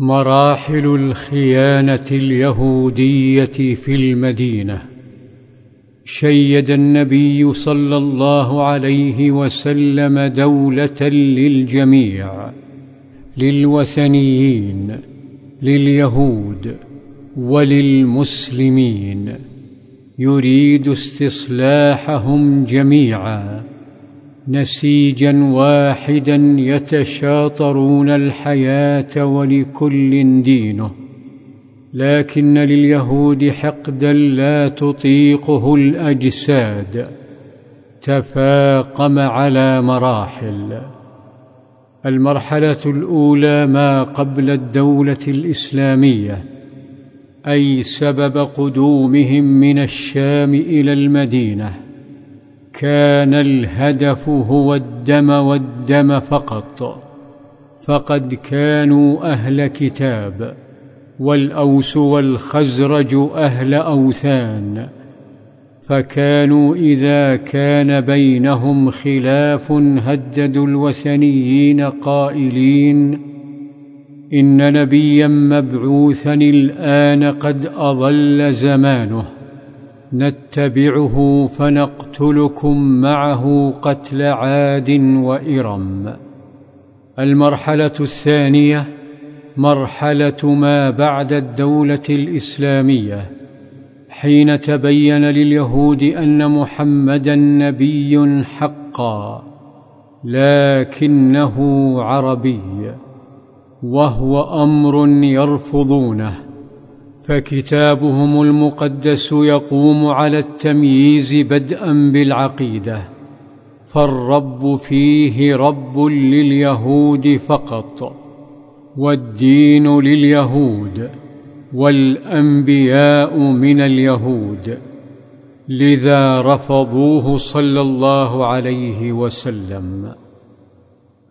مراحل الخيانة اليهودية في المدينة. شيد النبي صلى الله عليه وسلم دولة للجميع للوثنيين لليهود وللمسلمين. يريد استصلاحهم جميعا. نسيجا واحدا يتشاطرون الحياة ولكل دينه. لكن لليهود حقدا لا تطيقه الأجساد. تفاقم على مراحل. المرحلة الأولى ما قبل الدولة الإسلامية أي سبب قدومهم من الشام إلى المدينة. كان الهدف هو الدم والدم فقط فقد كانوا أهل كتاب والأوس والخزرج أهل أوثان فكانوا إذا كان بينهم خلاف هددوا الوثنيين قائلين إن نبيا مبعوثا الآن قد أضل زمانه. نتبعه فنقتلكم معه قتل عاد وإرم. المرحلة الثانية مرحلة ما بعد الدولة الإسلامية حين تبين لليهود أن محمدا نبي حقا لكنه عربي وهو أمر يرفضونه. فكتابهم المقدس يقوم على التمييز بدءا بالعقيدة فالرب فيه رب لليهود فقط والدين لليهود والأنبياء من اليهود لذا رفضوه صلى الله عليه وسلم.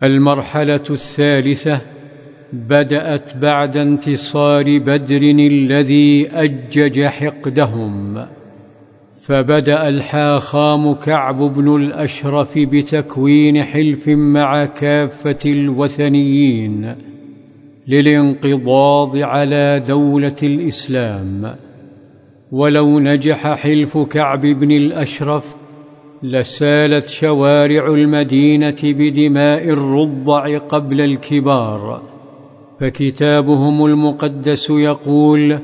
المرحلة الثالثة بدأت بعد انتصار بدر الذي أجج حقدهم فبدأ الحاخام كعب بن الأشرف بتكوين حلف مع كافة الوثنيين للانقضاض على دولة الإسلام. ولو نجح حلف كعب بن الأشرف لسالت شوارع المدينة بدماء الرضع قبل الكبار. فكتابهم المقدس يقول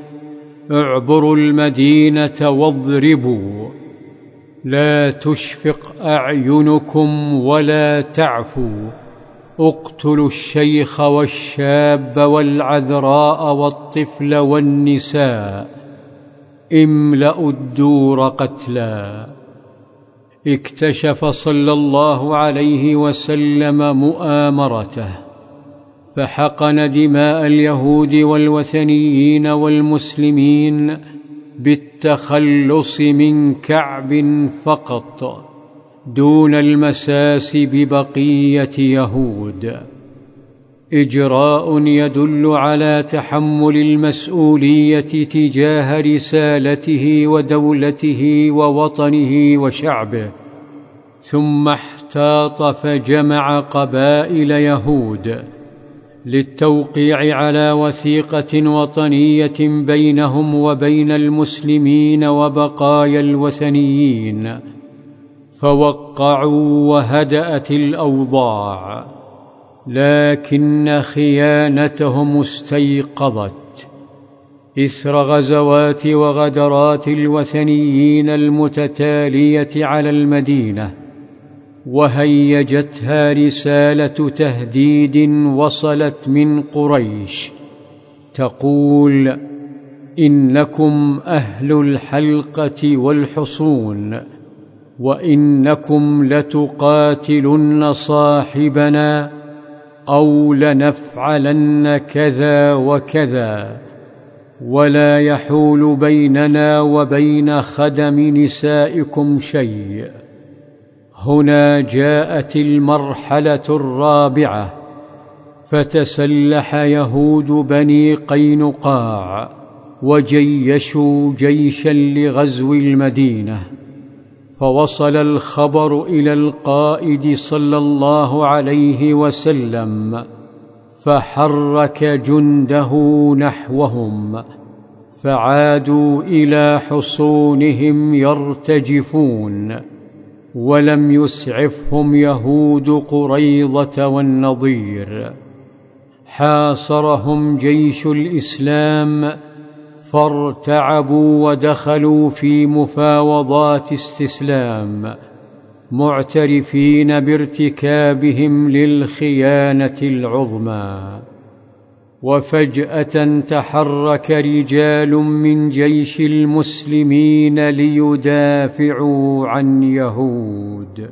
اعبروا المدينة واضربوا لا تشفق أعينكم ولا تعفوا اقتلوا الشيخ والشاب والعذراء والطفل والنساء املأوا الدور قتلا. اكتشف صلى الله عليه وسلم مؤامرته. فحقن دماء اليهود والوثنيين والمسلمين بالتخلص من كعب فقط دون المساس ببقية يهود. إجراء يدل على تحمل المسؤولية تجاه رسالته ودولته ووطنه وشعبه ثم احتاط فجمع قبائل يهود للتوقيع على وثيقة وطنية بينهم وبين المسلمين وبقايا الوثنيين. فوقعوا وهدأت الأوضاع لكن خيانتهم استيقظت. اثر غزوات وغدرات الوثنيين المتتالية على المدينة وهيجتها رسالة تهديد وصلت من قريش. تقول إنكم أهل الحلقة والحصون وإنكم لتقاتلن صاحبنا أو لنفعلن كذا وكذا. ولا يحول بيننا وبين خدم نسائكم شيء. هنا جاءت المرحلة الرابعة فتسلح يهود بني قينقاع وجيشوا جيشا لغزو المدينة فوصل الخبر إلى القائد صلى الله عليه وسلم فحرك جنده نحوهم فعادوا إلى حصونهم يرتجفون. ولم يسعفهم يهود قريضه والنضير حاصرهم جيش الإسلام فارتعبوا ودخلوا في مفاوضات استسلام معترفين بارتكابهم للخيانة العظمى. وفجأة تحرك رجال من جيش المسلمين ليدافعوا عن يهود.